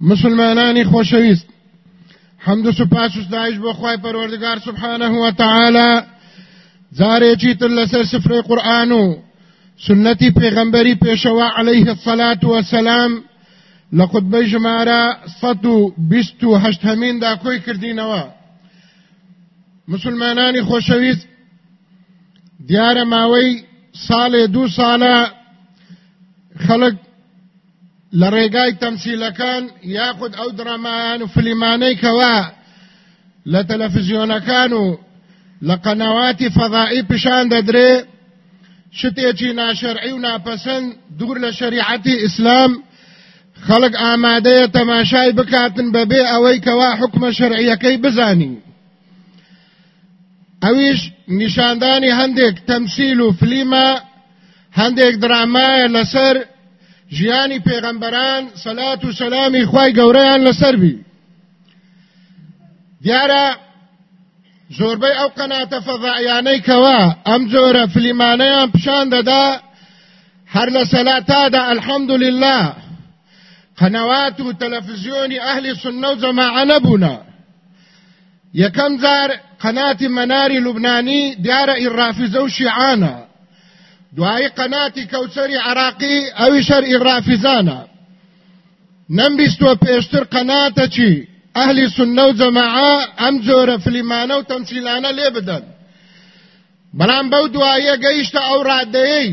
مسلمانانی خوشویست. حمد و سپاس و ستایش بو خواه پروردگار سبحانه و تعالی. زاره چیت لسر سفر قرآن و سنتی پیغمبری پیشوا علیه الصلاة والسلام لقد جماره صد و بیست و هشت همین دا کوی کردینوا مسلمانانی خوشویست. دیار ماوی سال دو ساله خلق تەمسیلەکان یاخود ئەو درەمایان و فلیمانەی کەوا لە تەلەڤیزیۆنەکان و لە قەنەواتی فەضائی پیشان دەدرێ شتێکی ناشەرعی و ناپەسەند دوور لە شریعەتی ئیسلام خەڵک ئامادەیە تەماشای بکاتن بەبێ ئەوەی کەوا حکمە شەرعیەکەی بزانی ئەویش نیشاندانی هەندێک تەمسیل و فلیمە هەندێک درامایە لەسەر ژیانی پێغەمبەران سەلات و سەلامی خوای گەورەیان لەسەربی دیارە زۆربەی ئەو قەناتە فەضائیانەی کەوا ئەم جۆرە فلیمانەیان پیشان دەدا هەر لە سەلاتادا ئەلحەمدولله قەنەوات و تەلەڤیزیۆنی ئەهلی سنە و جەماعە نەبوونە یەکەم جار قەناتی مەناری لوبنانی دیارە ئیڕافیزە و شیعانە. دوای قەناتی کەوسەری عراقی ئەوی شەرئی ڕافیزانە نەمبیستوە پێشتر قەناتە چی؟ ئەهلی سنە و جەماعە ئەم جۆرە فلیمانە و تەمسیلانە لێ بدەن. بەڵام بەو دوایە گەیشتە ئەو ڕادەیەی.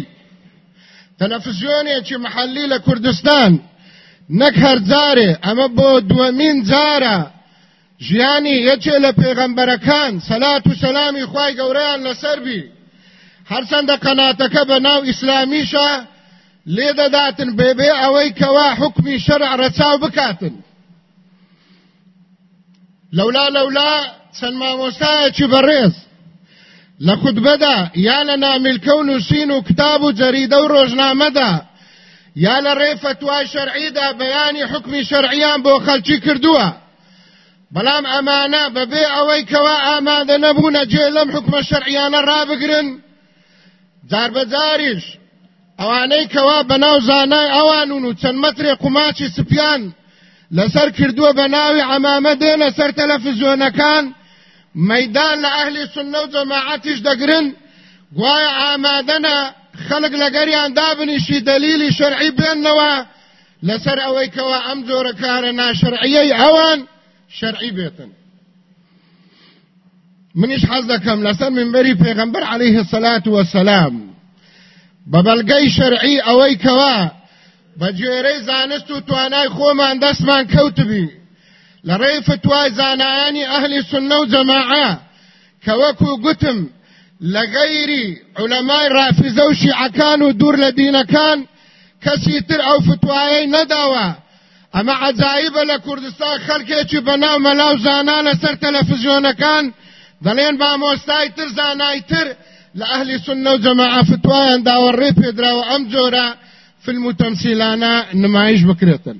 تەلەڤیزیۆنێکی محەلی لە کوردستان. نەک هەر جارێ ئەمە بۆ دووەمین جارە. ژیانی یەکێ لە پێغەمبەرەکان. سەلات و سەلامی خوای گەورەیان لەسەربی هەرچەندە قەناتەکە بە ناو ئیسلامیشە لێ دەداتن بێبێ ئەوەی کەوا حکمی شەرع ڕەچاو بکاتن. لەولا لەولا چەند مامۆستایەکی بەڕێز. لە خودبەدا یا لە نامیلکە و نووسین و کتاب و جەریدە و ڕۆژنامەدا یا لە فتوای شەرعیدا بەیانی حکمی شەرعیان بۆ خەلکی کردووە. بەڵام ئەمانە بەبێ ئەوەی کەوا ئامادە نەبوونە جێ لەم حکمە جار بەجاریش ئەوانەی کەوا بەناو زانای ئەوانون و چەند مەترێ قوماچی سپیان لەسەر کردووە بە ناوی ئەمامە دێنە سەر تەلەڤیزیۆنەکان مەدان لە ئەهلی سنە و جەماعەتیش دەگرن گوایە ئامادەنە خەڵک لەگەریان دابنیشی دەلیلی شەرعی بێننەوە. لەسەر ئەوەی کەوا ئەم جۆرە کارە ناشەرعیەی ئەوان شەرعی بێتن. منیش حەز دەکەم لەسەر منبەری پێغەمبەر عەلەیه السەلات وەسەلام بە بەڵگەی شەرعی ئەوەی کەوا بە گوێرەی زانست و توانای خۆمان دەستمان کەوتبی لە ڕێی فتوای زانایانی ئەهلی سنە و جەماعە کە وەکو گوتم لە غەیری عولەمای ڕافیزە و شیعەکان و دوور لە دینەکان کەسی تر ئەو فتوایەی نەداوە ئەمە عجایبە لە کوردستان خەڵکێکی بەناو مەلاو زانان لەسەر تەلەڤیزیۆنەکان دەڵێن مامۆستای تر زانای تر لە ئەهلی سنە و جەماعە فتوایان داوەڕێ پێدراوە ئەم جۆرە فیلم و تەمسیلانە نمایش بکرێتن.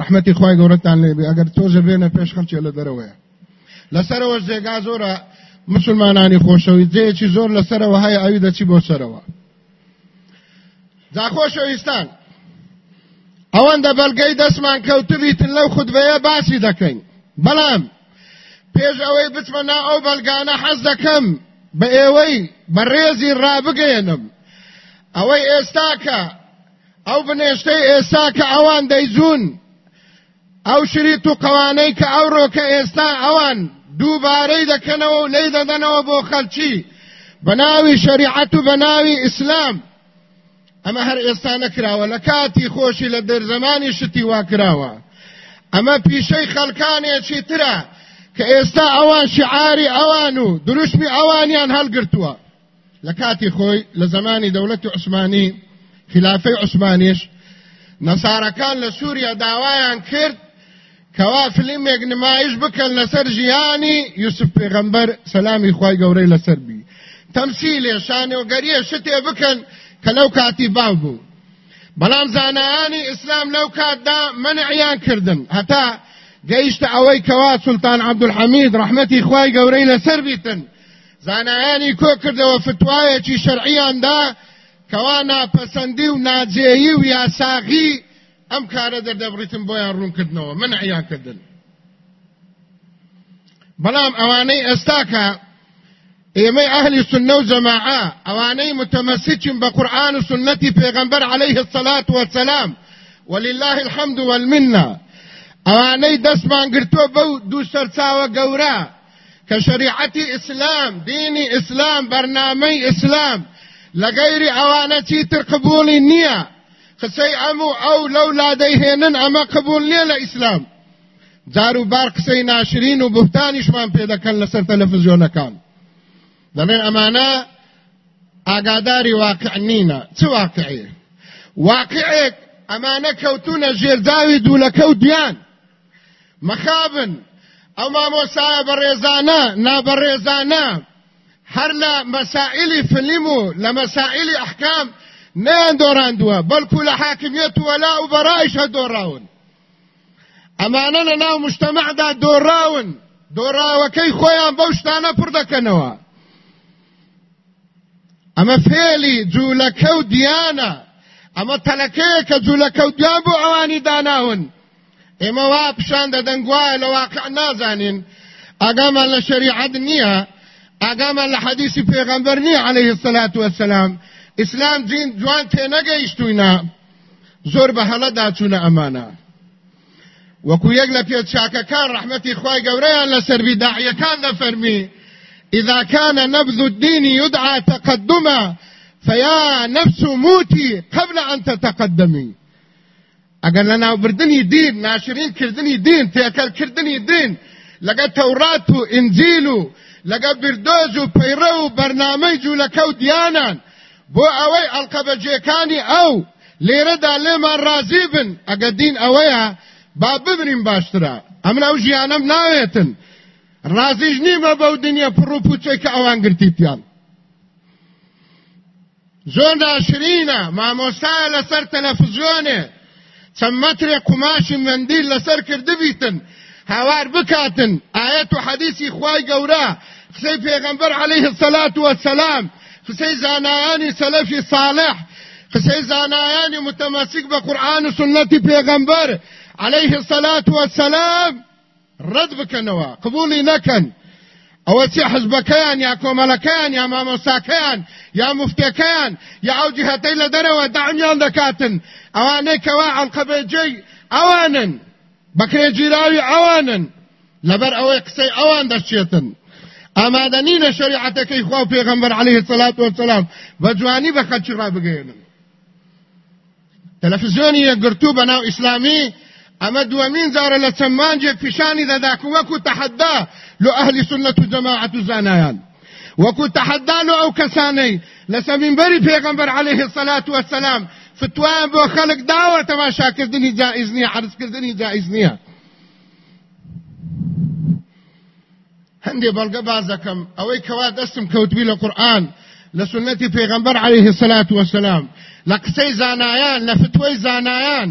ڕحمەتی خوای گەورەتان لێبێ ئەگەر تۆزە بێنە پێش خەڵکێ لە دەرەوەیە. لەسەرەوە جێگا زۆرە مسلمانانی خۆشەوی جەیەکی زۆر لەسەرەوە هەیە ئەوی دەچی بۆ سەرەوە. جاخۆشەویستان ئەوەندە بەلگەی دەستمان کەوتبیتن لەو خودبەیە باسی دەکەین. بەڵام پێش ئەوەی بچمە نا ئەو بەلگانە حەز دەکەم. بە ئێوەی بەڕێزی ڕابگەێنم. ئەوەی ئێستاکە ئەو بنێشتەی ئێستا ئەوان دەیزون ئەو شریت و قوانەی کە ئەوڕۆکە ئێستا ئەوان دووبارەی دەکەنەوە و لی دەدەنەوە بۆ خەلچی. بەناوی شریعەت و بەناوی ئیسلام. ئەمە هەر ئێستا نەکراوە. لە کاتی خۆشی لە دەرزەمانی شتی وا کراوە. ئەمە پیشەی خەلکانێکی ترە. کە ئێستا ئەوان شعاری ئەوان و دروشمی ئەوانیان هەلگرتووە لە کاتی خۆی لە زمانی دەوڵەتی عوسمانی خلافەی عوسمانیش نەسارەکان لە سووریا داوایان کرد کەوا فلیمێک نمایش بکەن لەسەر ژیانی یوسف پێغەمبەر سەلامی خوای گەورەی لەسەر بی تەمسیلێ شانێوگەریە شتێ بکەن کە لەو کاتی باو بوو بەڵام زانایانی ئیسلام لەو کاتدا منعیان گەیشتە ئەوەی کەوا سلتان عەبدولحەمید ڕەحمەتی خوای گەورەی لەسەر بیتن زانایانی کۆ کردەوە فتوایەکی شەرعیاندا کەوا ناپەسەندی و ناجێیی و یاساغی ئەم کارە دەردەبڕیتم بۆیان ڕوونکردنەوە منعیان کردن. بەڵام ئەوانەی ئێستاکە ئێمەی ئەهلی سنە و جەماعە ئەوانەی متمەسکین بە قورآن و سنەتی پێغەمبەر عليه الصلاة والسلام ولله الحمد والمنة ئەوانەی دەستمان گرتووە بەو دوو سەرچاوە گەورە کە شریعەتی ئیسلام دینی ئیسلام بەرنامەی ئیسلام لە گەیری ئەوانە چیتر قبولی نییە؟ قسەی ئەموو ئەو لەو لادەی هێنن ئەمە قبول نییە لە ئیسلام. جار و بار قسەی ناشرین و بوتانیشمان پێ دەکەن لەسەر تەلەڤیزیۆنەکان دەڵێن ئەمانە ئاگاداری واقع نینە. چ واقعی واقعێک ئەمانە کەوتونە ژێرداوی دوولەکە و دیان. مەخابن ئەو مامۆسایە بەڕێزانە نابەڕێزانە هەر لە مەسائلی فلیم و لە مەسائلی ئەحکام نیان دۆڕاندووە بەڵکو لە حاکمیت وەلا و بەڕایش هە دۆڕاون ئەمانە لە ناو مشتەمەعدا دۆڕاون دۆڕاوەکەی خۆیان بەو شتانە پڕ دەکەنەوە ئەمە فێلی جوولەکە و دیانە ئەمە تەلەکەیە کە جوولەکە و دیان بۆ ئەوانی داناون. ئێمە وا پیشان دەدەن گوایە لە واقع نازانین ئاگامان لە شریعەت نییە ئاگامان لە حەدیثی پێغەمبەر عليه الصلاة والسلام ئیسلام جین جوان تێنەگەیشتوینە زۆر بە هەڵەدا چوونە ئەمانە وەکو یەک لە پێچاکەکان ڕەحمەتی خوای گەورەیان لەسەر بیداعیەکان دەفەرمی إذا كان نبذ الدين يدعى تقدما فيا نفس موتي قبل أن تتقدمي اگر لنا بردنی دین ناشرین کردنی دین تیکل کردنی دین لگا تورات و انجیل و لگا بردوز و پیرو و برنامه جولکه و دیانان بۆ ئەوەی ئەڵقەبەجێکانی ئەو لێرەدا لێمان ڕازی بن ئەگە دین ئەوەیە با ببرین باشترە. ئەمن ئەو ژیانەم ناوێتن. ڕازیش نیمە بەو دنیا پڕ و پوچەی کە ئەوان گرتیتیان زۆر ناشرینە مامۆستایە لەسەر تەلەفزیۆنێ. چەند مەترێ قوماشی مندیل لەسەر کردبیتن هاوار بکاتن ئاەت و حەدیثی خوای گەورە قسەی پێغەمبەر عەلەیه السەلات وەسەلام قسەی زانایانی سەلەفی صالح. قسەی زانایانی متمسک بە قورآن و سنەتی پێغەمبەر عليه الصلاة والسلام. ڕد بکەنەوە قبولی نەکەن ئەوە چی حزبەکەیان یا کۆمەلەکەیان یا مامۆساکەیان یا مفتەکەیان یا ئەو جهەتەی لە دەرەوە دامیان دەکاتن ئەوانەی کەوا ئەڵقەبێجێی ئەوانن بەکرێگیراوی ئەوانن لەبەر ئەوەی قسەی ئەوان دەچێتن ئامادەنینە شریعەتەکەی خوا پێغەمبەر عليه الصلاة والسلام بە جوانی بە خەلکی ڕابگەێنن تەلەفزیۆنی یەکگرتوو بەناو ئیسلامی جارە لە چەند مانجێک پیشانی دەداکە وەکو تەحەدا لە ئەهلی سنت و جەماعەت و زانایان وەکو تەحەدا لە ئەو کەسانەی لە سەمینبەری پێغەمبەر عليه الصلاة والسلام فتوایان بۆ خەڵک داوە تەماشاکردنی جائز نییە حرزکردنی جائز نییە هەندێ بەڵگە باز دەکەم ئەوەی کەوا دەستم کەوتبی لە قورآن عليه الصلاة والسلام. لە قسەی زانایان لە زانایان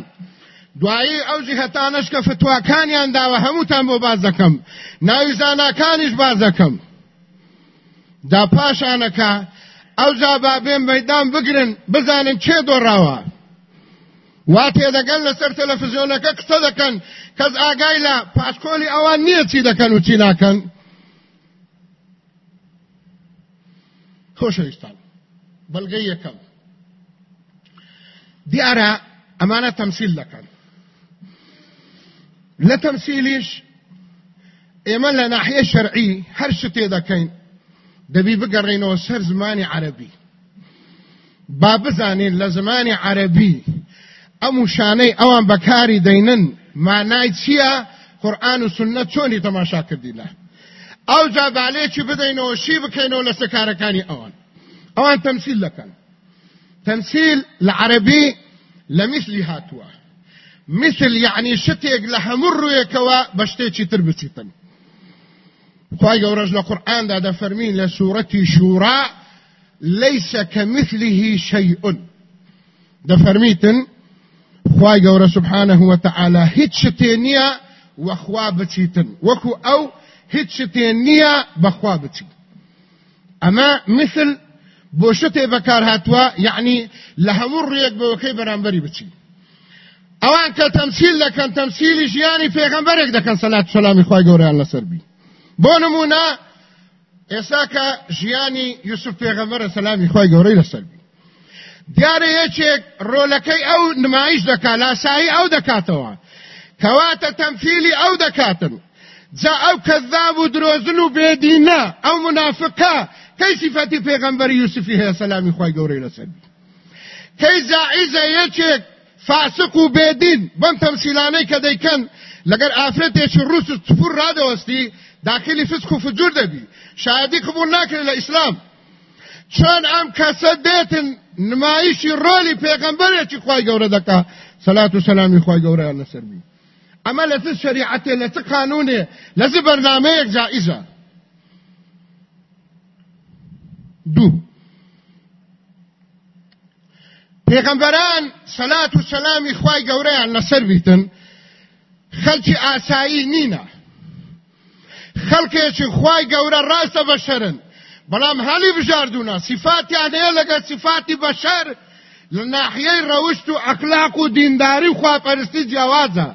دوایی ئەو جیهەتانش کە فتواکانیان داوە هەمووتان بۆ باز دەکەم. ناوی زاناکانیش باز دەکەم. دا پاشانەکە ئەو جا بابێن مەدان بگرن بزانن چێ دۆڕاوە. وا تێدەگەن لەسەر تەلەفزیۆنەکە قسە دەکەن. کەس ئاگای لە پاسکۆلی ئەوان نییە چی دەکەن و چی ناکەن. خۆشەویستان. بەڵگەی یەکەم. دیارە ئەمانە تەمسیل دەکەن. لە تەمسیلیش ئێمە لە ناحیە شەرعی هەر شتێ دەکەین دەبی بگەڕێنەوە سەر زمانی عەربی با بزانین لە زمانی عەربی ئەم شانەی ئەوان بەکاری دەینن مانای چییە قورآن و سنت چۆنی تەماشا کردی لە ئەو جا بالێکی بدەینەوە شی بکەینەوە لە سەکارەکانی ئەوان ئەوان تەمسیل دەکەن تەمسیل لە عەربی لە مثلی مثل يعني شتێک لە هەموو ڕوویەکەوە بە شتێکی تر بچیتن خی گەورەش لە قورآاندا دەفەرمین شورا ليس كمثله شيء. دەفەرمیتن خی گەورە سبحانه وتعالى بچیتن وەکو ئەو هیچ شتێ نییە بەخوا بچیت ئەمە مثل بەکار هاتووە یعنی لە هەموو ڕێک بەوەکەی بەرامبەری بچین ئەوان کە تەمسیل دەکەن تەمسیلی ژیانی پێغەمبەرێک دەکەن سەلات سەلامی خی گەوریان لەسەر بی. بۆ نمونە ئێستا کە ژیانی یوسف پێغەمبەرە سەلامی خی گەورەی لەسەر بی. دیارە یەکێک ڕۆلەکەی ئەو نمایش دەکات لاسایی ئەو دەکاتەوە کەواتە تەمفیلی ئەو دەکاتن جا ئەو کەذاب و درۆزن و بێدینە ئەو منافقە کەی سیفەتی پێغەمبەری یوسفی هەیە سەلامی خی گەورەی لەسەر بی. کەی زائیزە یەکێک فاسق و بێدین بەم تەمسیلانەی کە دەیکەن لەگەر ئافرەتێکی ڕوس سپور ڕادەوەستی داخلی فسق و فجور دەبی شایدی قبول ناکرێت لە ئیسلام چۆن ئەم کەسە دێتن نمایشی ڕۆلی پێغەمبەرێکی خی گەورە دەکا سەلات و سەلامی خی گەورەیان لەسەر بی ئەمە لە چ شریعەتێ لە چ قانونێ لە چ بەرنامەیەک جائزە پێغەمبەران سەلات و سەلامی خوای گەورەیان لەسەر بیتن. خەلکی ئاسایی نینە. خەڵکێکی خوای گەورە ڕاستە بەشەرن بەڵام هەلی بژاردوونە. سیفاتیان هەیە لەگەر سیفاتی بەشەر. لە ناحیەی ڕەوشت و ئەخلاق و دینداری و خواپەرستی جیاوازە.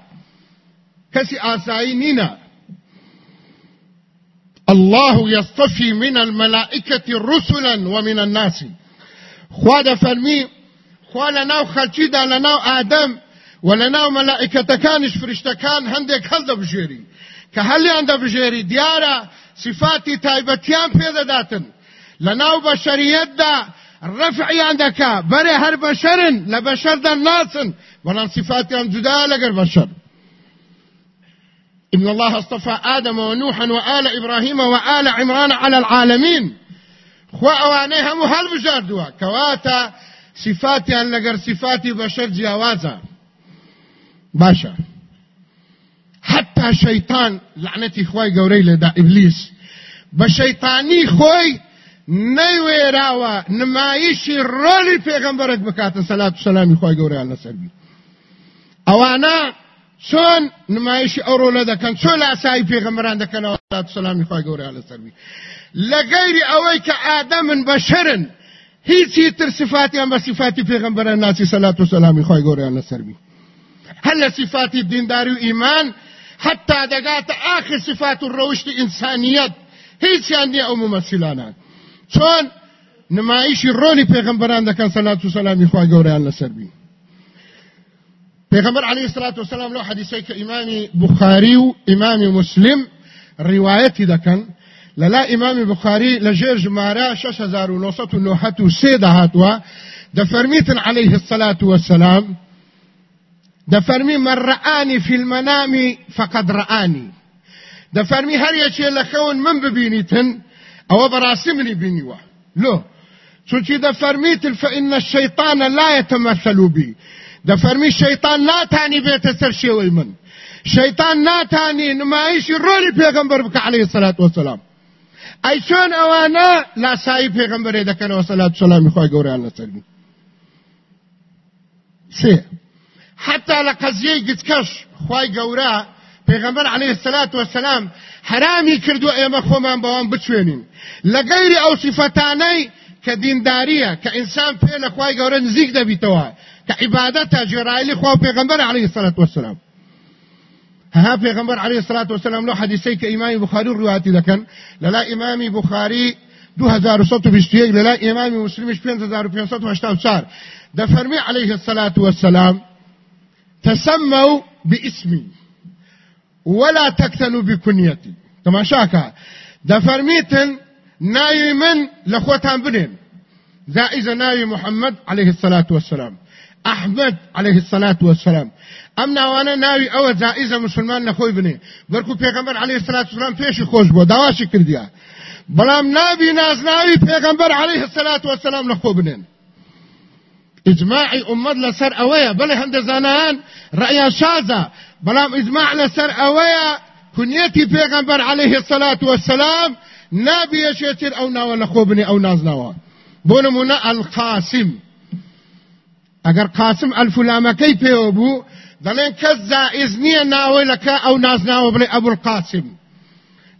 کەسی ئاسایی نینە. الله يصطفي من الملائكة رسلا ومن الناس. خواد فرمي خوا لە ناو خەلکیدا لە ناو ئادەم و لە ناو مەلائکەتەکانیش فریشتەکان هەندێک هەڵ دەبژێری. کە هەلیان دەبژێری دیارە صفاتی تایبەتیان پێدەداتن لە ناو بەشەریەتدا ڕفعیان دەکا بەرێ هەر بەشەرن لە بەشەردا ناچن. بەڵام صفاتیان جدا لەگەر بەشەر إن الله اصطفى آدم ونوحا وآل إبراهيم وآل عمران على العالمين. خوا أواني هم هل بجاردوا كواتا صفاتیان لەگەر صفاتی بەشەر جیاوازە. باشە. حتا شەیتان لعنەتی خی گەورەی لێدا ئیبلیس. بە شەیتانی خۆی نەیوێراوە نمایشی ڕۆلی پێغەمبەرێک بکاتە سەلات سەلامی خی گەوریان لەسەربی ئەوانە چۆن نمایشی ئەو ڕۆلە دەکەن؟ چۆن لە ئاسایی پێغەمبەران دەکەنەوە سەلامی خی گەوریان لەسەربی لە گەیری ئەوەی کە ئادەمن هیچی تر صفاتیان بە صفاتی پێغمبەرە ناسی سەلات و سەلامی خۆی گۆڕیان لەسەربی هەر لە صفاتی دینداری و ئیمان حتا دەگاتە ئاخر صفات و ڕەوشتی ئینسانیەت هیچیان نییە ئەو ممەسیلانان چۆن نمایشی ڕۆلی پێغمبەران دەکەن سەلات و سەلامی خۆی گەوڕیان لەسەربی پێغمبەر عليه الصلاة والسلام لو حديثي كإمام بخاري وإمام مسلم روايتي دكن للا إمام بخاري لجير و سيدة هاتوا. دفرميتن عليه الصلاة والسلام. دەفەرمی من رآني في المنام فقد رآني. دەفەرمی هەر یەکێ لە خەون من ببینیتن ئەوە بەڕاستی منی بینیوە لۆ چونکی دەفەرمیتن فإن الشيطان لا يتمثل بي. دەفەرمی شەیطان ناتانی بێتە سەر شێوەی من. شەیطان ناتانی نمایشی ڕۆلی پێغەمبەر بکە عليه الصلاة والسلام. ئەی چۆن ئەوانە لاسایی پێغەمبەرێ دەکەنەوە سەلات سەلامی خۆی گەوریان لەسەرمی سێ حتى لە قەزیەی گچکەش خی گەورە پێغەمبەر عليه الصلاة والسلام حرامی کردو ئێمە خۆمان بەوان بچوێنین. لە گەیری ئەو صفتانەی کە دینداریە کە ئینسان پێ لە خی گەورە نزیک دەبیتەوە کە عیبادەتە جێرایلی خوا پێغەمبەر عليه الصلاة والسلام. ها پیغمبر علیه الصلاة والسلام لو حدیثی که امام بخاری روایتی دکن للا امام بخاری 2121 للا امام مسلمش 5584 ده فرمی علیه الصلاة والسلام تسموا باسمي ولا تكتنوا بكنيتي تماشاكا ده فرميتن ناوي من لخوتان بنين زائز ناوي محمد عليه الصلاة والسلام. أحمد عليه الصلاة والسلام. ئەم ناوانە ناوی ئەوە جائزە مسلمان نەخۆی بنێ بەرکو پێغمبەر عليه الصلاة والسلام پێشی خۆش بۆ داواشی کردیا بەڵام نابی نازناوی پێغمبەر عليه الصلاة والسلام نەخۆ بنێن إجماعي أمد لسر أويا بل هند زانان رأيا شازا. بلام إجماع لسر أويا كنيتي پیغمبر عليه الصلاة والسلام نابي يشيتر أو ناوى نخوبني أو نازناوا بونمونا القاسم. اگر قاسم الفلامكي بيوبو دەڵێن کەس زائز نییە ناوەی لەکە ئەو نازناوە بڵێ ئەبول قاسم.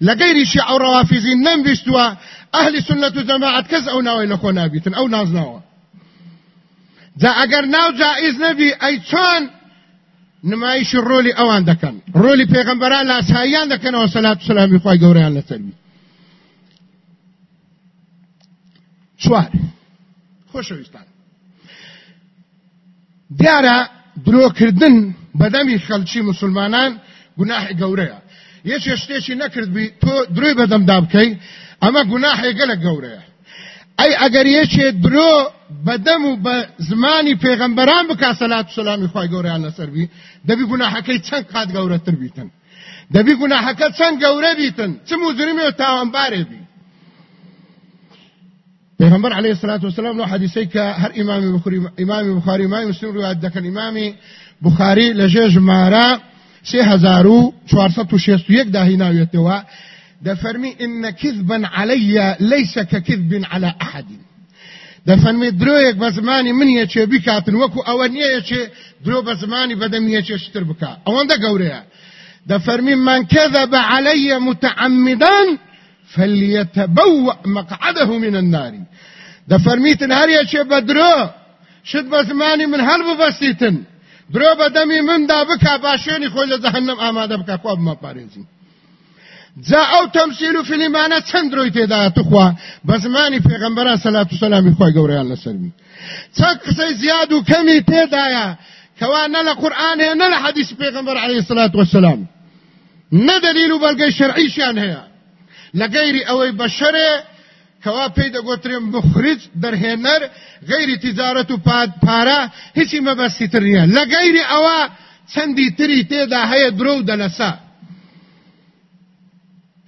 لە گەیریشی ئەو ڕەوافیزی نەمبیستووە ئەهلی سنت و جەماعەت کەس ئەو ناوەی لەخۆ نابیتن ئەو نازناوە. جا ئەگەر ناو جائز نەبی ئەی چۆن نمایشی ڕۆلی ئەوان دەکەن؟ ڕۆلی پێغەمبەران لە ئاساییان دەکەنەوە سەلات و سەلامی خۆی گەورەیان لەسەروی چوار. خۆشەویستان. دیارە درۆکردن بەدەمی خەلکی مسلمانان گوناحی گەورەیە. یەک شتێکی نەکردبی تۆ دروی بەدەمدا بکەی ئەمە گوناحێگە لە گەورەیە. ئەی ئەگەر یەکێ درۆ بەدەم و بە زمانی پێغەمبەران بک سەلات و سەلامی خی گەوریان لەسەروی دەبی گوناحەکەی چەند قات گەورەتر بیتن؟ دەبی گوناحەکە چەند گەورە بیتن؟ چ مزرمی و تاوانبارێ بی؟ پیغمبر علیه الصلاة والسلام لو حدیثی که هر امام بخاری امام بخاری امام مسلم روایت دکن امام بخاری لجه داهی ناویتوا ده فرمی ان كذبا علي ليس ككذب على احد. ده فرمی درویک بزمانی من یچه بکاتن وکو اونیه یچه درو بزمانی بدم یچه شتر بکا. اون ده گوره ده فرمی من كذب علي متعمدا فليتبوأ مقعده من النار. ده فرميتن هر یچه بدرو. شد بزمانی من هل ببسیتن درو بدمی من دا بکا باشونی خوی لزهنم آماده بکا خواب ما پارێزی جا ئەو تەمسیل و فیلیمانە چەند درۆی تێدا توخوا بە زمانی پێغەمبەران سەلات و سەلامی خۆی گەورەیان لەسەرمی چەند قسەی زیاد و کەمی تێدایە کەوا نە لە قورآن هەیە نە لە حەدیث پێغەمبەر عەلەیهی سەلات وەسەلام نە دەلیل و بەڵگەی شەرعیشیان لغیر اوی بشره کوا پیدا گوتریم مخرج در هنر غیر تجارت و پاد پارا هیچی مبستی تر نیه لغیر اوی چندی تری تیدا هی درو دلسا.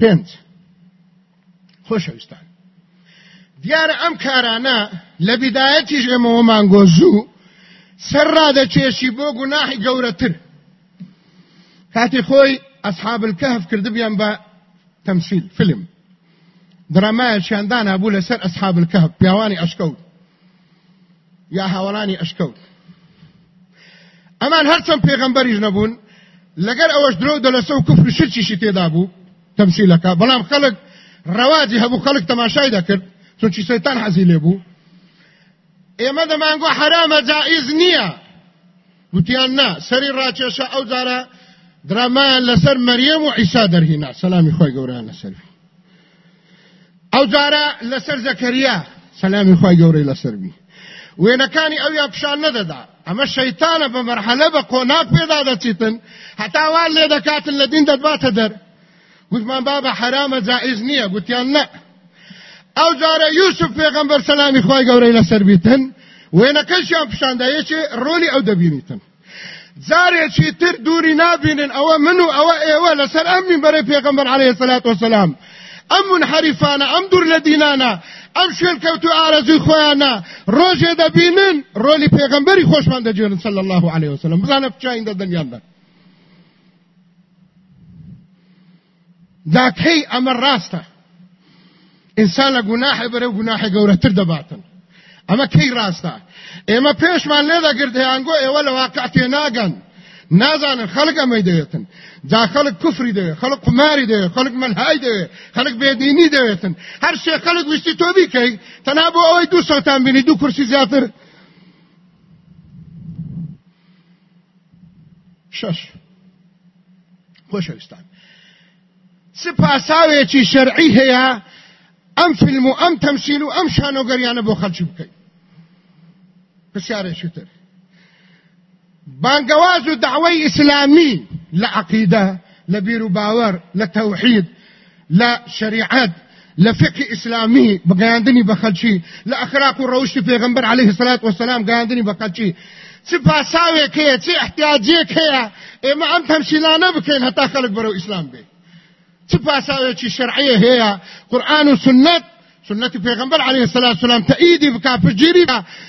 پنج. خۆشەویستان دیارە ئەم کارانە لە بیدایەتیش ئێمەوە مانگۆزوو سەر ڕادەچێشی بۆ گوناحی گەورەتر کاتی خۆی ئەسحابل کەهف کردبیان بە تەمسیل فیلم درامایەکیان دانابوو لەسەر ئەسحاب الكهف. پیاوانی ئەشکەوت یا هاوڵانی ئەشکەوت ئەمان هەرچەند پێغەمبەریش نەبوون لەگەر ئەوەش درۆ دەلەسە و کوفر شرچیشی تێدا بوو تەمسیلەکە بەڵام خەڵک ڕەواجی هەبوو خەڵک تەماشای دەکرد چونکی سەیتان حەزی لێبوو ئێمە دەمانگۆ حرامە جائز نییە. گوتیان نا سەری ڕاکێشە ئەو درامان لەسەر مەریەم و عیسا دەرهینا سەلامی خۆی گەوریان لەسەروی ئەو جارە لەسەر زەکەریا. سەلامی خۆی گەورەی لەسەروی وێنەکانی ئەو یا پیشان نەدەدا. ئەمە شەیتانە بە مەرحەلە بە قۆناک پێدا دەچیتن. هەتاوان لێ دەکاتن لە دین دەدباتە دەر. گوتمان بابە حرامە جائز نییە گوتیان نە. ئەو جارە یوسف پێغەمبەر سەلامی خۆی گەورەی لەسەر بیتن. وێنەکەشیان پیشاندایەکی ڕۆلی ئەو دەبینیتن. جارێکی تر دووری نابینن ئەوە من و ئەوە ئێوە لەسەر ئەم منبەرەی پێغەمبەر عليه الصلاة والسلام ئەم منحەریفانە ئەم دوور لە دینانە ئەم شوێن کەوتو ئارەزوی خۆیانە ڕۆژێ دەبینن ڕۆلی پێغەمبەری خۆشمان دەجێرن صلی الله عليه وسلم. بزانە بچاین دە دنیاندا داکەی ئەمە ڕاستە ئینسان لە گوناحی بەرەو گوناحی گەورەتر دەباتن ئەمە کەی ڕاستە؟ ئێمە پێشمان لێ دەگرت هەیانگۆ ئێوە لە واقع تێناگەن نازانن خەڵک ئەمەی دەوێتن. جا خەڵک کوفری دەوێت خەڵک قماری دەوێت خەڵک مەلهای دەوێت خەڵک بێدینی دەوێتن. هەر شێ خەڵک وشتی تۆ بیکەی تەنا بۆ ئەوەی دوو سەوتان بینی دوو کورسی زیاتر. شەش خۆشەویستان چ پاساوێکی شەرعی هەیە؟ ئەم فیلم و ئەم تەمسیل و ئەم شانۆگەریانە بۆ خەلکی بکەیت پرسیارێکی تر بانگەواز و دعوەی ئیسلامی لە عقیدە لە بیر و باوەڕ لە تەوحید لە شریعەت لە فقه ئیسلامی بەگەیاندنی بە خەلکی لە ئەخراق ڕەوشی پێغمبەر عليه الصلاة والسلام گەیاندنی بە خەلکی چ پاساوێک هەیە چ احتیاجێک هەیە ئێمە ئەم تەمسیلانە بکەین هەتا خەڵک بەرەو ئیسلام بێ چ پاساوێکی شەرعیە هەیە قورآن و سنت سنة پیغمبر عليه الصلاة والسلام تأييدي بكا بجيري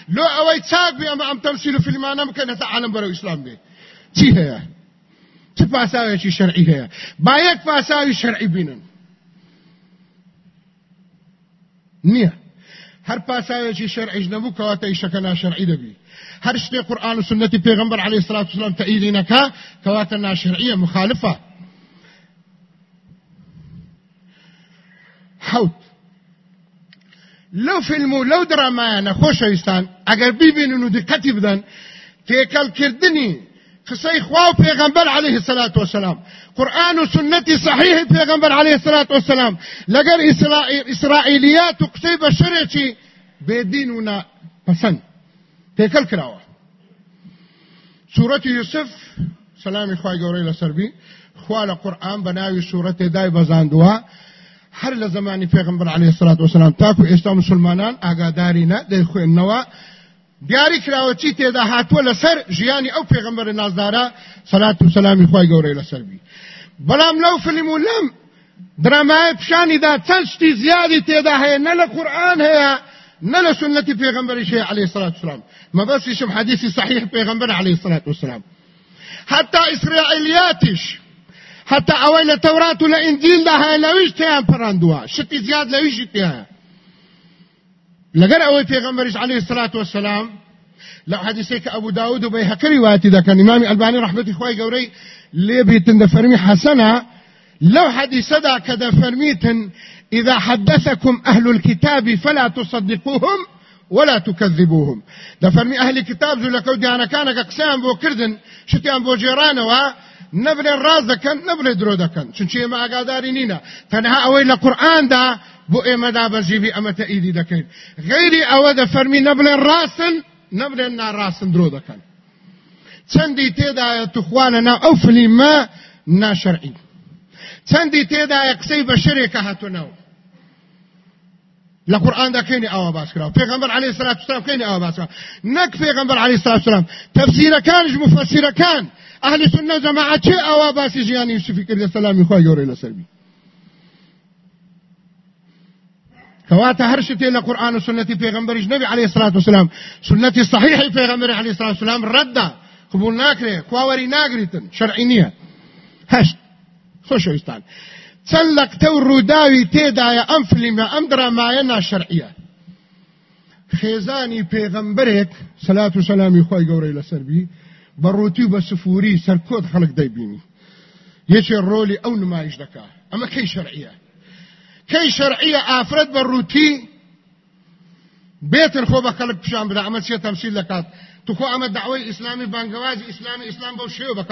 لو اوي تساق بي اما ام تمثيل في المعنى ممكن عالم برو اسلام بي چی هيا چه پاساوي چی شرعي هيا با يك پاساوي شرعي بينن نيه هر پاساوي چی شرعي جنبو كواتا شكنا شرعي دبي هر شتي قرآن و سنة پیغمبر عليه الصلاة والسلام تأييدي نكا كواتا شرعية مخالفة. حوت. لو فیلم و لو درامایانە خۆشەویستان ئەگەر بیبینن و دقەتی بدەن تێکەڵکردنی قصەی خوا و پێغەمبەر عليه الصلاة والسلام. قرآن و سنتی صحیح پێغەمبەر عليه الصلاة والسلام. لەگەر ئیسرائیلیات و قسەی بەشەرێکی بێدین و ناپەسەند تێکەل کراوە سورەتی یوسف سلامی خوای گەورەی لەسەربی خوا لە قورآن بە ناوی سوورەتێدای بەزاندووە هەر لە زمانی پێغمبەر عليه الصلاة والسلام تاکو ئێستا مسلمانان ئاگادارینە دەیخوێننەوە. دیاری کراوەچی تێدا هاتووە لەسەر ژیانی ئەو پێغمبەر نازدارە سەلات و سەلامی خی گەورەی لەسەربی بەڵام لەو فلم و لەم درامای پیشانیدا چەند شتی زیادی تێدا هەیە نە لە قورآن هەیە نە لە سنەتی پێغمبەری شێ عليه الصلاة والسلام. مەبەسیشم حدیثی صحیح پێغمبەر الصلاة والسلام. حتى إسرائيلياتش حتى ئەوەی لە تەورات و لە ئینجیلدا هەیە لەویش تیان پەڕاندووە شتی زیاد لەویشی تیایە لەگەر ئەوەی پێغەمبەریش عليه الصلاة والسلام لو حديثيك أبو داود وبيهكري واتي ذا كان إمام الباني رحمة إخوائي قوري ليه بيتن فرمي حسنة. لو حديث ذا كذا فرميتن إذا حدثكم أهل الكتاب فلا تصدقوهم ولا تكذبوهم. ده فرمي أهل الكتاب ذو لكو دي أنا كان قسام بو كردن شتيان بو جيرانوا نبلێن ڕاز دەکەن نبلێ درۆ دەکەن چونچە ئێمە ئاگاداری نینە تەنها ئەوەی لە قورآاندا بۆ ئێمەدا بەزیبی ئەمە تەئیدی دەکەین غیری ئەوە دە فەرمی نبلێن ڕاستن نبلێن ناڕاستن درۆ دەکەن چەندی تێدایە توخوانە نا ئەو فلیمە ناشەرعی چەندی تێدایە قسەی بە شرێکە هاتوونەوە لە قورآن دا كيني ئەوە باس کراوە پێغمبەر عليه الصلاة والسلام كيني ئەوە باس کراوە نەک پێغمبەر عليه الصلاة والسلام. تفسیرەکانش مفسرەکان أهل سنة جماعة چه اوا باسی جیانی یوسفی کرد سلامی خواه گوری لسربی كواتا هرشتي لقرآن وسنة پیغمبر نبي عليه الصلاة والسلام. سنة صحيح پیغمبر عليه الصلاة والسلام رد قبول ناكره كواوري ناگريتن شرعينية هشت. خوش ويستان تسلق تو روداوي تيدايا أم فلما أم درامايا شرعية. خيزاني پیغمبرك صلاة وسلامي خواه قوري لسربي بەڕووتی و بە سفوری سەرکۆت خەڵک دەیبینی یەکێ ڕۆلی ئەو نمایش دەکا ئەمە کەی شەرعیە کەی شەرعیە ئافرەت خۆ بە خەڵک پیشان بدە ئەمە چێ تەمسیل دەکات تو خۆ ئەمە دعوەی ئیسلامی بانگەوازی ئیسلامی ئیسلام بەو شێوە بە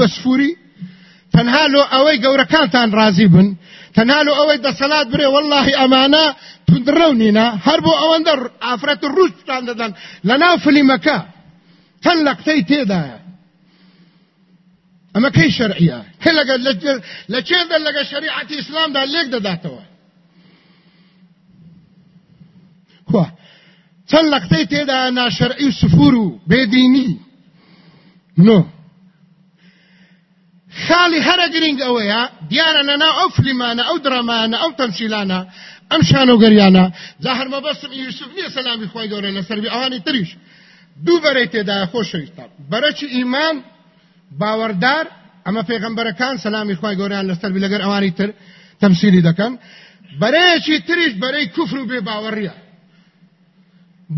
بە سفوری تەنها لۆ ئەوەی گەورەکانتان رازی بن. تەنها لۆ ئەوەی دەسەلات برێ واللهی ئەمانە تندڕەو نینە هەر بۆ ئەوەندە ئافرەت ڕوشتان دەدەن لە ناو فلیمەکە چەند لەقتەی تێدایە ئەمە کەی کە لە چێدە لەگە شریعەتی ئیسلامدا لێک دەداتەوە خوا. چەند لەقتەی تێدا ناشەرعی و سفور و بێدینی نو. خاڵی هەرە گرنگ ئەوەیە دیارە لەنا ئەو فلیمانە ئەو درەمانە ئەو تەمسیلانە ئەم شان و گەریانە. جا هەرمە بەستم یوسف نییە سەلامی خۆی گەورە لە سەروی ئەوانی تریش. دوو بەرەی تێدایە خۆشەویستان بەرەچی ئیمان باوەڕدار ئەمە پێغەمبەرەکان سەلامی خۆی گەوریان لەسەروی لەگەر ئەوانی تر تەمسیلی دەکەن. بەرەیەکی تریش بەرەی کوفر و بێ باوەڕیە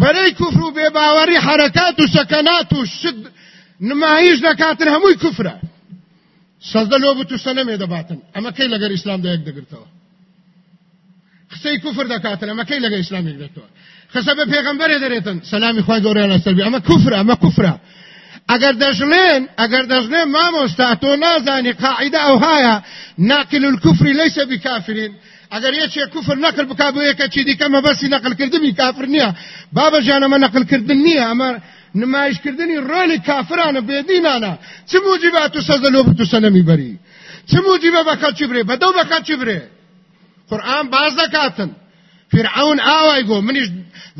بەرەی کوفر و بێ باوەڕی حرەکات و سەکەنات و شد نمایش دەکاتن هەمووی کوفرە. سەزدە لۆ بوو تووشتە نەمێ دەباتن. ئەمەکەی لەگەر ئیسلام دەیەک دەگرتەوە؟ قسەی کوفر دەکاتن ئەمەکەی لەگە ئیسلامێک دەێتەوە خسە بە پێغمبەرێ دەرێتن سەلامی خۆی گەوریان لەسەربی ئەمە کوفرە ئەمە کوفرە. ئەگەر دەژڵێن ئەگەر دەژڵێن مامۆستا تۆ نازانی قاعدە ئەو هایە ناکل الكفری لەیسە بکافرین ئەگەر یەکێ کوفر نەقل بک بۆ یەکە چی دیکەمە بەسی نەقلکردنی کافر نییە. بابە ژیانەمە نەقلکردن نییە ئەمە نمایشکردنی ڕۆلی کافرانە بێدینانە چ موجبات و سەزە لۆ بتو سەلەمی بەری چ موجبە بەکە چی برێ بەدەو بەکە چی برێ قورآن باز دەکاتن فرعون ئاوای گۆ منیش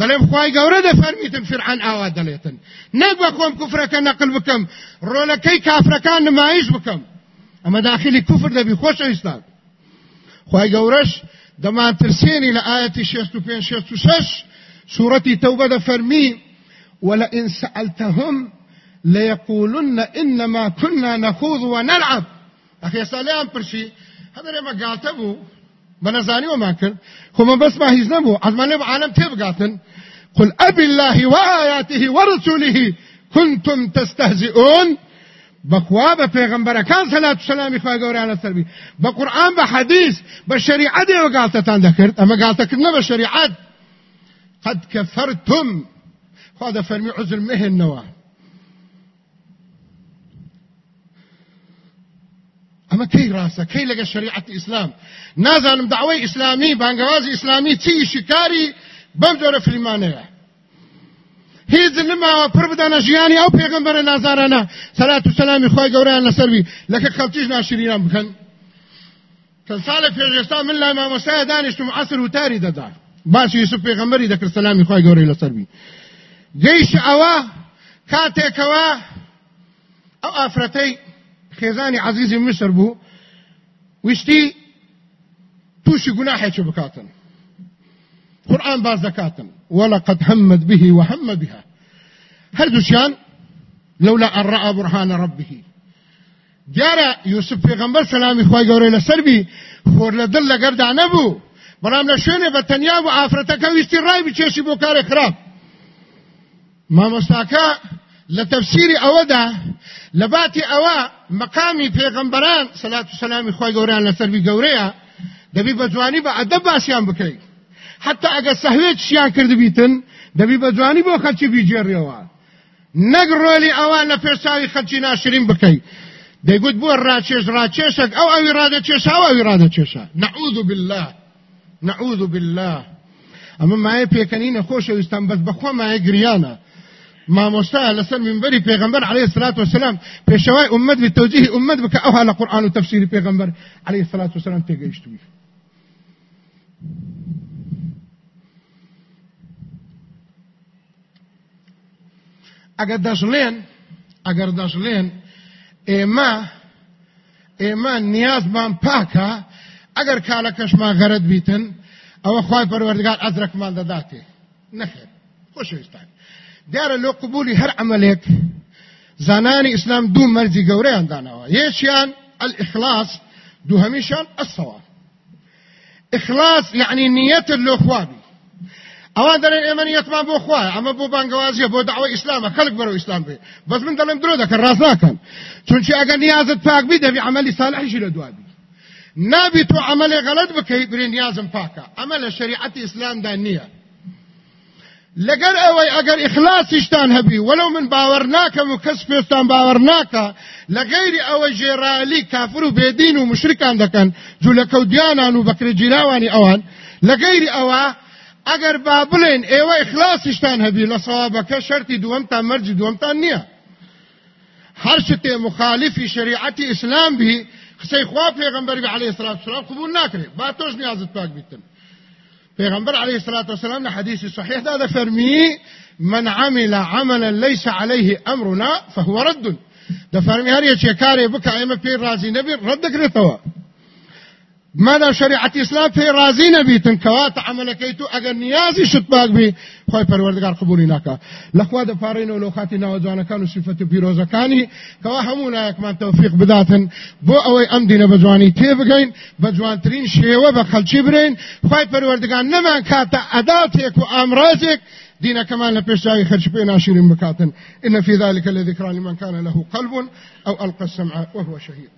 دەڵێم خی گەورە دەفەرمیتن فرعان ئاوا دەڵێتن نەک بە خۆم کوفرەکە نەقل بکەم ڕۆلەکەی کافرەکان نمایش بکەم ئەمە داخلی کوفر دەبی خۆشەویستان خی گەورەش دەمان ترسێنی لە ئاەتی 65 66 سوورەتی تەوبە دەفەرمی ولئن سألتهم ليقولن إنما كنا نخوض ونلعب. أخي ساليان برشي. هذا ما قالت أبو بنزاني وما كر خما بس ما هيز نبو عزمان عالم تيب قاتن. قل أبي الله وآياته ورسوله كنتم تستهزئون. بخوا به پیغمبرکان صلوات و سلام خو ګورانه سربي به قرآن به حديث به شریعت یو غالطتان ذکرت اما غالطه کنه به قد كفرتم فرمي عذر مهن نوا أما كي راسة كي لقى شريعة الإسلام؟ نازل دعوي إسلامي بانغوازي إسلامي تي شكاري بمجر في المانيه هیچ نما پر بدانە ژیانی ئەو پێغمبەرە نازارانە سەلات و سەلامی خۆی گەوریان لەسەروی لەکە خەڵکیش ناشرینان بکەن چەند ساڵە پێشێستا من لای مامۆسایە دانیشتم عسر و تاری دەدا باسی یوسف پێغمبەری دەکرد سەلامی خۆی گەورەی لەسەروی گەیش ئەوە کاتێکەوە ئەو ئافرەتەی خێزانی عزیزی مصر بوو وشتی تووشی گوناحێکی بکاتن قرآن باز دكاتن ولقد همت به وهم بها. هل دشان لولا أن رأى برهان ربه. جارا يوسف في غنبر سلامي خواهي قوري لسربي خور لدل لقرد عنبو برام لشونه بتنيا و عافرتك ويستي راي بچيشي بو كار خراب ما مستاكا لتفسيري أودا لباتي أوا مقامي پیغمبران صلاة والسلام خواهي قوريان لسربي قوريا دبي بجواني با ادب باسيان بكري حتى ئەگە سەهوێت شیان کرد بیتن دەبی بە جوانی بۆ خەلکی بیجێڕیەوە نەک ڕۆلی ئەوان لە پێشاوی خەلکی ناشرین بکەیت دەیگوت بۆ ڕاکێش ڕاکێشێک ئەو ئەوی ڕادە کێشا ئەو ئەوی ڕادە کێشا نعوذ بالله نعوذ بالله. ئەمە مایە پێکەنینە خۆشەویستان بەس بەخوا مایە گریانە مامۆستا لەسەر منبەری پێغمبەر عليه الصلاة والسلام. پێشەوای ئومەت بتوجيه ئومەت بکە ئەوها لە قورآن و تەفسیری پێغمبەر عليه الصلاة والسلام تێگەیشتوی ئەگەر دەژڵێن ئەگەر دەژڵێن ئێمە ئێمە نیازمان پاکە ئەگەر کالەکەشمان غەرت بیتن ئەوە خی پەروەردگار ئەزرەکمان دەداتێ نەخێت خۆشەویستان دیارە لۆ قبولی هەر عملێک زانانی ئیسلام دوو مەرجی گەورەیان دانەوە یەکیان الإخلاص دووهەمیشان الصواب. إخلاص يعني نية اللوخوابي ئەوان دەڵێن ئێمە نیەتمان بۆ خوایە ئەمە بۆ بانگوازیە بۆ داوای ئیسلامە خەڵک بەرەو ئیسلام بێ بەس من دەڵێم درۆ دەکەن ڕاست ناکەن چونچی ئەگەر نیازت پاک بی دەبی عملی صالحیشی لە دوابی نابی تو عملی غلط بکەی برێ نیازم پاکە ئەمە لە شریعەتی ئیسلامدا نییە لەگەر ئەوەی ئەگەر ئیخلاسیشتان هەبی وەلو من باوەڕ ناکەم و کەس پێستان باوەڕ ناکە لە غەیری ئەوە ژێرالی کافر و بێدین و مشرکان دەکەن جوولەکەوتیانان و بەکرێ جیراوانی ئەوان لە غەیری ئەوە اگر با بڵێن ئێوە ئیخلاسیشتان هەبی لە سەوابەکە شەرتی دووەمتان مەرجی دووەمتان نییە. هەر مخالفی شریعەتی ئیسلام بی قسەی خوا پێغمبەر عليه الصلاة والسلام قبول ناکرێت با تۆش نیازت پاک بیتن. پیغمبر عليه الصلاة والسلام لە حدیثی صحیحدا دەفەرمی من عمل عملا ليس عليه أمرنا فهو رد. دەفەرمی هەر یەکێ کارێ بکە ئێمە پێی رازی نەبی ڕەت دەکرێتەوە مادام شریعت اسلام پێی رازی نەبیتن کەواتە عملەکەی تو ئەگەر نیازی شت باک بی خۆی پەروەردگار قبولی ناکە لەخوا دەپارڕینەوە لەو خاتی ناوەجوانەکان و سیفەت پیرۆزەکانی کەوا هەموو لایەکمان تەوفیق بداتن. بۆ ئەوەی ئەم دینە بە جوانی تێبگەین بە جوانترین شێوە بە خەلکی برین خی پەروەردگان نەمان کاتە ئەداتێک و ئامرازێک دين كمان لبيشاي خرج بين عشرين مكاتن إن في ذلك لذكرى لمن كان له قلب أو ألقى السمع وهو شهيد.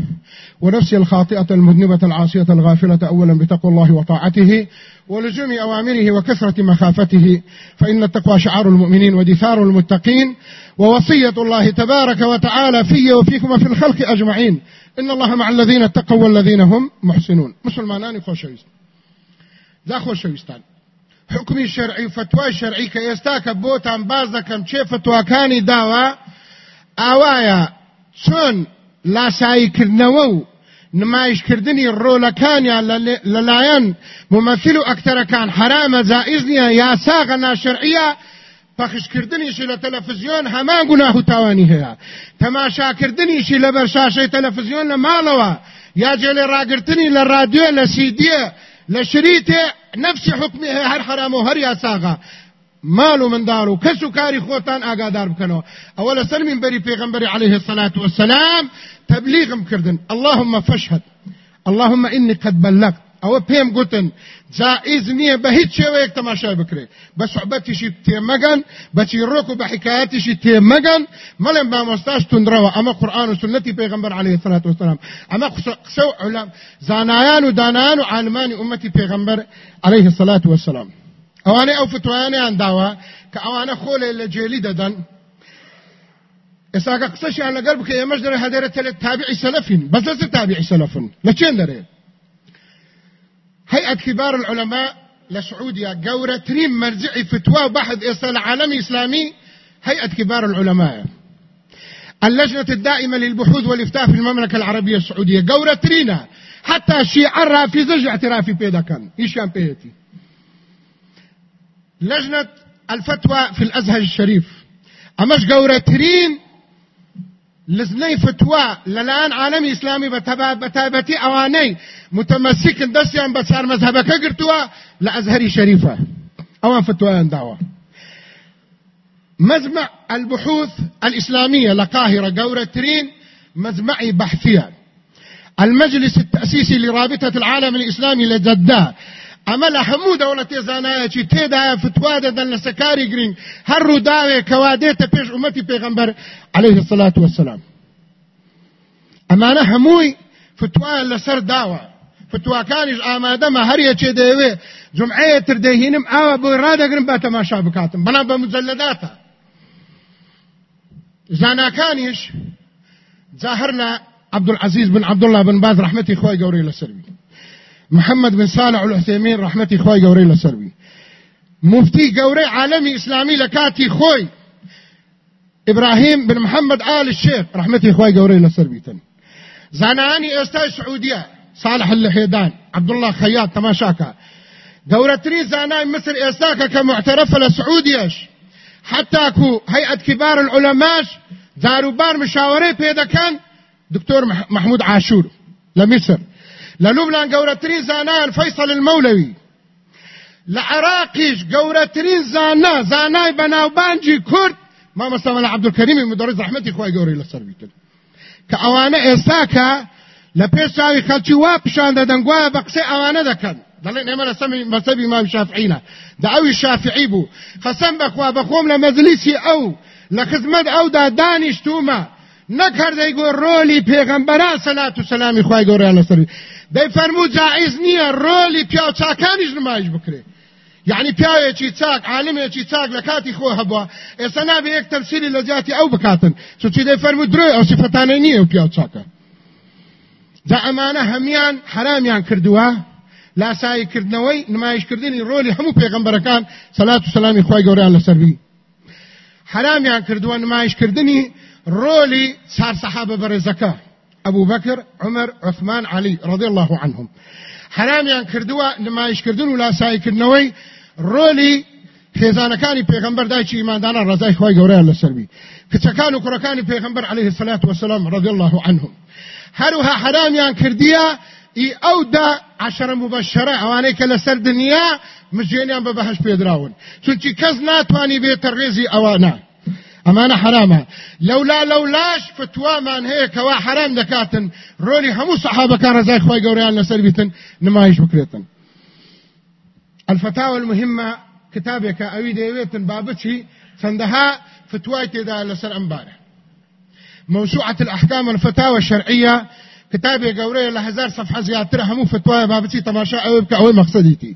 ونفسي الخاطئة المذنبة العاصية الغافلة أولا بتقوى الله وطاعته ولزوم أوامره وكثرة مخافته فإن التقوى شعار المؤمنين ودثار المتقين ووصية الله تبارك وتعالى في وفيكم وفي الخلق أجمعين. إن الله مع الذين اتقوا والذين هم محسنون. مسلمانان خۆشەویست دا خۆشەویستان حكمي شرعي فتوى شرعي كيستاك بوتان بازكم چه فتوى كاني داوا آوايا چۆن لاساییکردنەوە و نمایشکردنی ڕۆلەکانیان لەلایەن ممەثل و ئەکتەرەکان حرامە جائز نییە یاساغە ناشرعە پەخشکردنیشی لە تەلەفزیۆن هەمان گوناه و تاوانی هەیە. تەماشاکردنیشی لە بەرشاشەی تەلەفزیۆن لە ماڵەوە یا جێلێ ڕاگررتنی لە رادیۆ لە سیدیە لە شریتێ نفسی حکمی هەیە هەر حرام و هەر یاساغا مال و منداڵ و کەس و کاری خۆتان ئاگادار بکەنەوە. ئەوە من بەری پێغمبەری عليه الصلاة والسلام تبلیغم کردن. اللهم فاشهد. اللهم إني قد بلغت. ئەوە پێم گوتن جائز نییە بە هیچ شێوەیەک تەماشای بکرێ. بە سوحبەتیشی تێمەگەن بەچی ڕۆک و بە حکایەتیشی تێمەگەن مەڵێن بامۆستاش تونندرەوە ئەمە قورآن و سنەتی پێغمبەر عليه الصلاة والسلام ئەمە قسە و زانایان و دانایان و عالمانی ئومەتی پێغمبەر عليه الصلاة والسلام ئەوانەی ئەو فتوایانیان داوە کە ئەوانە خۆلێ لە جێلی دەدەن. ئێستاکە قسەشیان لەگەر بکە ئێمەش دەرە هەدەرە تابعی سەلەفین. بەس تابعی سەلەفن. لە چێن دەرێ؟ هيئة كبار العلماء لسعوديا قورة تريم مرجعي فتوى بحث إصال عالمي إسلامي هيئة كبار العلماء. اللجنة الدائمة للبحوث والإفتاء في المملكة العربية السعودية. قورة ترينا حتى الشيعة الرافضة اعترافي بيدا كان إيش كان بيتي لجنة الفتوى في الأزهر الشريف. أمش قورترين لزني فتوى للآن عالمي إسلامي بتابتي أواني متمسك دسيان بسار مذهبك قرتوا لأزهري شريفة. أوان فتوى دعوة. مجمع البحوث الإسلامية لقاهرة قورترين مجمعي بحثية المجلس التأسيسي لرابطة العالم الإسلامي لجدة ئەمە لە هەموو دەوڵەتی زانایەکی تێدایە فتوا دەدەن لە سەکاری گرنگ. هەر ڕووداوێ کەوا دێتە پێش عومەتی پێغەمبەر عليه الصلاة والسلام ئەمانە هەمووی فتوایان لەسەر داوە. فتواکانیش ئامادەمە هەر یەکێ دەیەوێ. جمعەیە تر دەهینم ئاوە بۆی ڕادەگرم با تەماشا بکاتم. بەنا بە مجلداتە زاناکانیش جاهر لە عبدالعزيز بن الله بن باز رحمتي خوي قوري لسربي محمد بن صالح العثيمين رحمتي خوي قوري لسروي مفتي قوري عالمي إسلامي لكاتي خوي. إبراهيم بن محمد آل الشيخ رحمتي خوي قوري لسروي زاناني أستاذ سعودية صالح اللحيدان عبد الله خياط تماشاكا. دورتري زاناي مصر استاكا كمعترفة لسعوديش حتى كو هيئة كبار العلماء داروبار مشاوري بيدا كان دكتور محمود عاشور لمصر. للبنان قورترين زانان فيصل المولوي. لعراقيش قورترين زانا زاناي بناوبانجي كرد. ما مستمع عبد الكريم مدرس رحمتي خوي قوري للسربيتن كأوانة إساكا لپێشاوی خەلکی وا پیشان دەدەن گوایە بە قسەی ئەوانە دەکەن دەڵێن ئێمە لە سەمی مەسەبی مام شافعینە داوی شافعی بوو خەسەم بەخوا بەخۆم لە مەزلیسی ئەو لە خزمەت ئەودا دانیشتومە نەکەر دەیگۆ ڕۆلی پێغەمبەران سەلات و سەلامی خی گەوریان لەسەری دەی فەرموو جائز نییە ڕۆلی پیاو چاکانیش نمایش بکرێ. یعنی پیاوێکی چاک عالمێکی چاک لە کاتی خۆ هەبووە. ئێستا نابێ یەک تەمسیری لە جاتی ئەو بکاتن. چچی دەی فەرموو درۆی ئەو سیفەتانەی نییە و پیاو چاکە جا ئەمانە هەمیان حرامیان کردووە. لاساییکردنەوەی نمایشکردنی ڕۆلی هەموو پێغەمبەرەکان سەلات و سەلامی خی گەوریان لەسەروی حرامیان کردووە نمایشکردنی ڕۆلی چار سەحابە بەڕێزەکە ئەبوو بەکر عمر عثمان علی رضی الله عنهم. حرامیان کردووە نمایشکردن و لاساییکردنەوەی ڕۆلی خێزانەکانی پێغمبەر دایکی ئیماندانە؟ ڕزای خۆی گەورەیان لەسەروی کچەکان و کوڕەکانی پێغمبەر عليه الصلاة والسلام رضي الله عنهم. هەروها حرامیان کردیە ئی ئەو دا عشرە مبەشەرە ئەوانەی کە لەسەر دنیا مژێنیان بە بەهش پێدراون. چونکی کەس ناتوانانی بێتە ڕێزی ئەمانە حرامە لەولا لەولاش فتوامان هەیە کەوا حرام دەکاتن ڕۆلی هەموو سەحابەکان ڕزای خۆی گەوریان لەسەر بیتن نمایش بکرێتن الفتاوى المهمة كتابك أوي ديويتن بابتشي. چەندەها فتوای تێدا لەسەر ئەمبارە موسوعة الأحكام والفتاوى الشرعية. كتابي قورية لهزار صفحة زيادة. همو فتوى بابتي تماشا أو بك أو مقصديتي.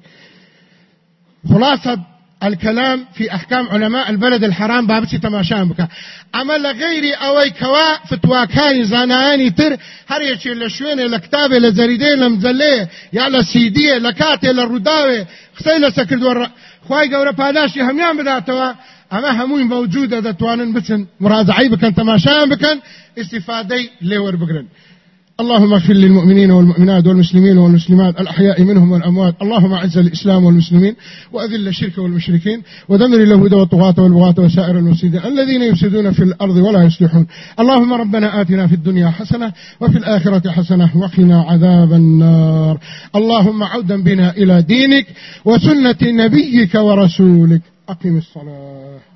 خلاصة الكلام في أحكام علماء البلد الحرام بابتي تماشا بك. أما لغيري أوي كوا فتوى كاني زاناني تر هر يشي لشوين لكتابة لزريدين لمزلية يا لسيدية لكاتي للرداوة خسي لسكرد ور خواهي قورة پاداشي هميان بداتوا. أما هموين موجودة دتوانن بسن مرازعي بكن تماشا بكن استفادي لور بقرن اللهم اغفر للمؤمنين والمؤمنات والمسلمين والمسلمات الأحياء منهم والأموات. اللهم أعز الإسلام والمسلمين وأذل الشرك والمشركين ودمر اليهود والطغاة والبغاة وسائر المفسدين. الذين يفسدون في الأرض ولا يصلحون. اللهم ربنا آتنا في الدنيا حسنة وفي الآخرة حسنة وقنا عذاب النار. اللهم عودا بنا إلى دينك وسنة نبيك ورسولك. أقم الصلاة.